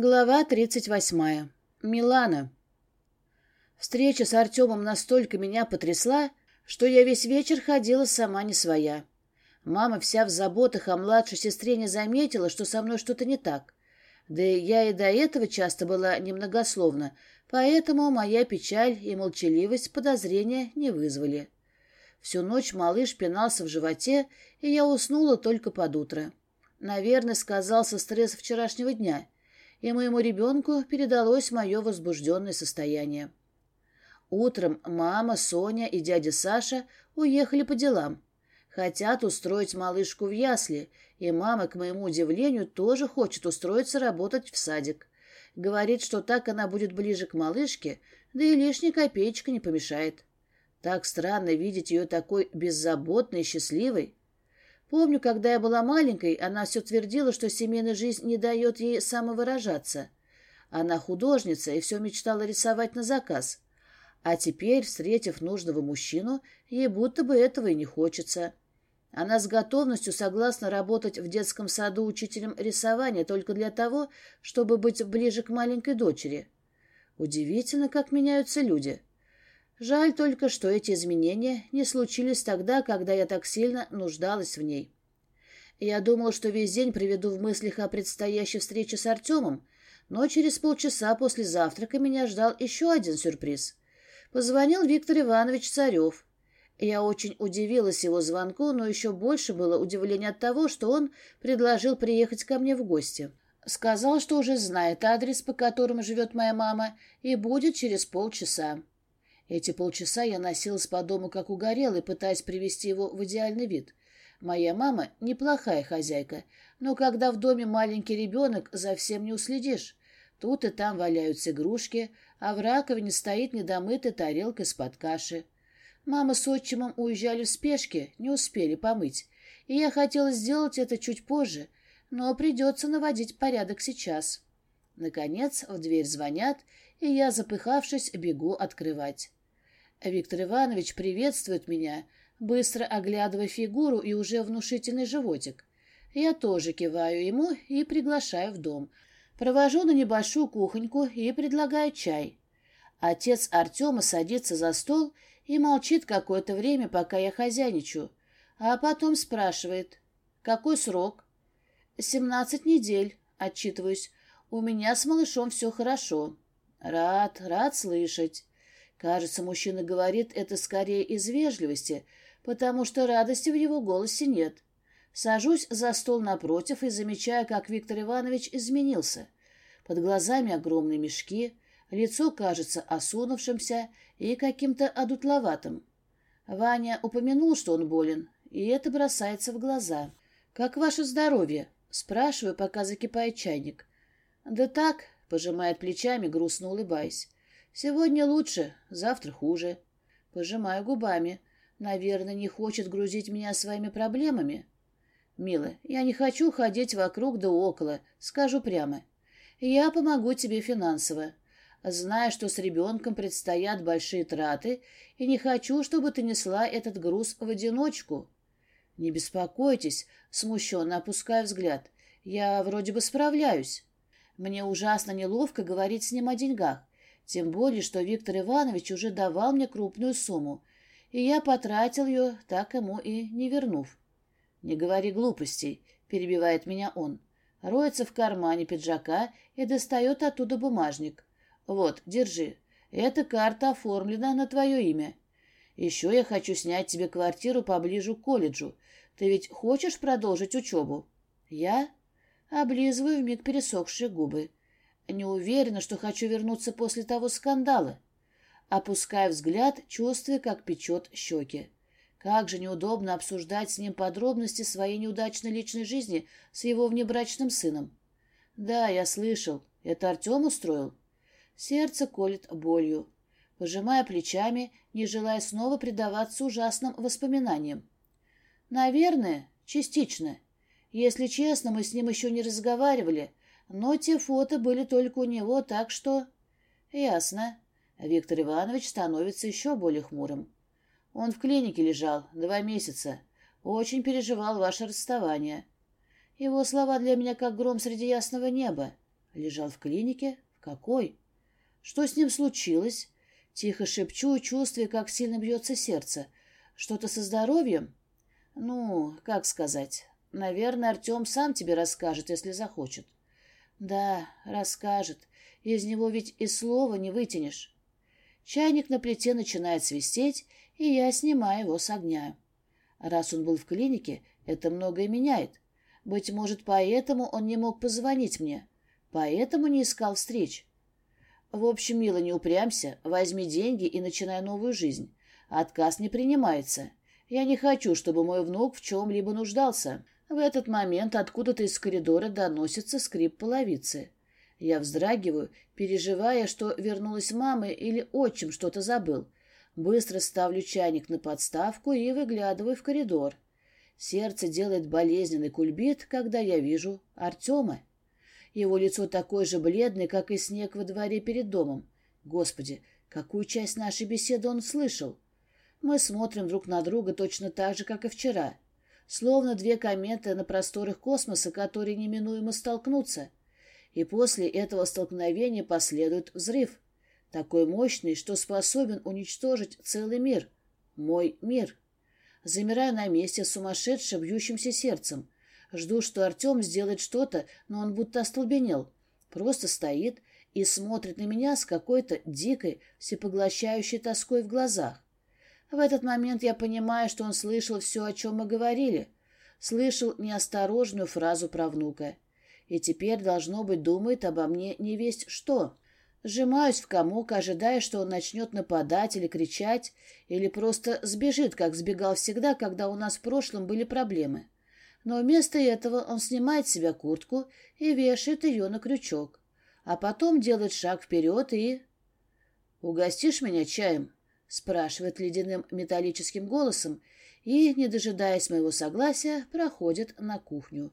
Глава 38. Милана. Встреча с Артемом настолько меня потрясла, что я весь вечер ходила сама не своя. Мама вся в заботах о младшей сестре не заметила, что со мной что-то не так. Да и я и до этого часто была немногословна, поэтому моя печаль и молчаливость подозрения не вызвали. Всю ночь малыш пинался в животе, и я уснула только под утро. Наверное, сказался стресс вчерашнего дня — и моему ребенку передалось мое возбужденное состояние. Утром мама, Соня и дядя Саша уехали по делам. Хотят устроить малышку в ясли, и мама, к моему удивлению, тоже хочет устроиться работать в садик. Говорит, что так она будет ближе к малышке, да и лишняя копеечка не помешает. Так странно видеть ее такой беззаботной и счастливой. Помню, когда я была маленькой, она все твердила, что семейная жизнь не дает ей самовыражаться. Она художница и все мечтала рисовать на заказ. А теперь, встретив нужного мужчину, ей будто бы этого и не хочется. Она с готовностью согласна работать в детском саду учителем рисования только для того, чтобы быть ближе к маленькой дочери. Удивительно, как меняются люди. Жаль только, что эти изменения не случились тогда, когда я так сильно нуждалась в ней. Я думала, что весь день проведу в мыслях о предстоящей встрече с Артемом, но через полчаса после завтрака меня ждал еще один сюрприз. Позвонил Виктор Иванович Царев. Я очень удивилась его звонку, но еще больше было удивление от того, что он предложил приехать ко мне в гости. Сказал, что уже знает адрес, по которому живет моя мама, и будет через полчаса. Эти полчаса я носилась по дому как угорелый, пытаясь привести его в идеальный вид. Моя мама неплохая хозяйка, но когда в доме маленький ребенок, за всем не уследишь. Тут и там валяются игрушки, а в раковине стоит недомытая тарелка из-под каши. Мама с отчимом уезжали в спешке, не успели помыть. И я хотела сделать это чуть позже, но придется наводить порядок сейчас. Наконец в дверь звонят, и я, запыхавшись, бегу открывать. Виктор Иванович приветствует меня, быстро оглядывая фигуру и уже внушительный животик. Я тоже киваю ему и приглашаю в дом. Провожу на небольшую кухоньку и предлагаю чай. Отец Артема садится за стол и молчит какое-то время, пока я хозяйничаю, а потом спрашивает, какой срок? «Семнадцать недель», — отчитываюсь. «У меня с малышом все хорошо». «Рад, рад слышать». Кажется, мужчина говорит это скорее из вежливости, потому что радости в его голосе нет. Сажусь за стол напротив и замечаю, как Виктор Иванович изменился. Под глазами огромные мешки, лицо кажется осунувшимся и каким-то одутловатым. Ваня упомянул, что он болен, и это бросается в глаза. «Как ваше здоровье?» — спрашиваю, пока закипает чайник. «Да так», — пожимает плечами, грустно улыбаясь. Сегодня лучше, завтра хуже. Пожимаю губами. Наверное, не хочет грузить меня своими проблемами. Мила, я не хочу ходить вокруг да около, скажу прямо. Я помогу тебе финансово. Знаю, что с ребенком предстоят большие траты, и не хочу, чтобы ты несла этот груз в одиночку. Не беспокойтесь, смущенно опуская взгляд. Я вроде бы справляюсь. Мне ужасно неловко говорить с ним о деньгах. Тем более, что Виктор Иванович уже давал мне крупную сумму, и я потратил ее, так ему и не вернув. «Не говори глупостей», — перебивает меня он. Роется в кармане пиджака и достает оттуда бумажник. «Вот, держи. Эта карта оформлена на твое имя. Еще я хочу снять тебе квартиру поближе к колледжу. Ты ведь хочешь продолжить учебу?» «Я?» Облизываю вмиг пересохшие губы. Не уверена, что хочу вернуться после того скандала. Опуская взгляд, чувствуя, как печет щеки. Как же неудобно обсуждать с ним подробности своей неудачной личной жизни с его внебрачным сыном. Да, я слышал. Это Артем устроил? Сердце колет болью. Пожимая плечами, не желая снова предаваться ужасным воспоминаниям. Наверное, частично. Если честно, мы с ним еще не разговаривали, но те фото были только у него, так что... Ясно. Виктор Иванович становится еще более хмурым. Он в клинике лежал два месяца. Очень переживал ваше расставание. Его слова для меня как гром среди ясного неба. Лежал в клинике? В какой? Что с ним случилось? Тихо шепчу, чувствуя, как сильно бьется сердце. Что-то со здоровьем? Ну, как сказать. Наверное, Артем сам тебе расскажет, если захочет. Да, расскажет. Из него ведь и слова не вытянешь. Чайник на плите начинает свистеть, и я снимаю его с огня. Раз он был в клинике, это многое меняет. Быть может, поэтому он не мог позвонить мне. Поэтому не искал встреч. В общем, мило, не упрямься, возьми деньги и начинай новую жизнь. Отказ не принимается. Я не хочу, чтобы мой внук в чем-либо нуждался. В этот момент откуда-то из коридора доносится скрип половицы. Я вздрагиваю, переживая, что вернулась мама или отчим что-то забыл. Быстро ставлю чайник на подставку и выглядываю в коридор. Сердце делает болезненный кульбит, когда я вижу Артема. Его лицо такое же бледное, как и снег во дворе перед домом. Господи, какую часть нашей беседы он слышал? Мы смотрим друг на друга точно так же, как и вчера. Словно две кометы на просторах космоса, которые неминуемо столкнутся. И после этого столкновения последует взрыв. Такой мощный, что способен уничтожить целый мир. Мой мир. Замираю на месте сумасшедшим бьющимся сердцем. Жду, что Артем сделает что-то, но он будто остолбенел. Просто стоит и смотрит на меня с какой-то дикой, всепоглощающей тоской в глазах. В этот момент я понимаю, что он слышал все, о чем мы говорили. Слышал неосторожную фразу про внука. И теперь, должно быть, думает обо мне не весть что. Сжимаюсь в комок, ожидая, что он начнет нападать или кричать, или просто сбежит, как сбегал всегда, когда у нас в прошлом были проблемы но вместо этого он снимает с себя куртку и вешает ее на крючок, а потом делает шаг вперед и... «Угостишь меня чаем?» — спрашивает ледяным металлическим голосом и, не дожидаясь моего согласия, проходит на кухню.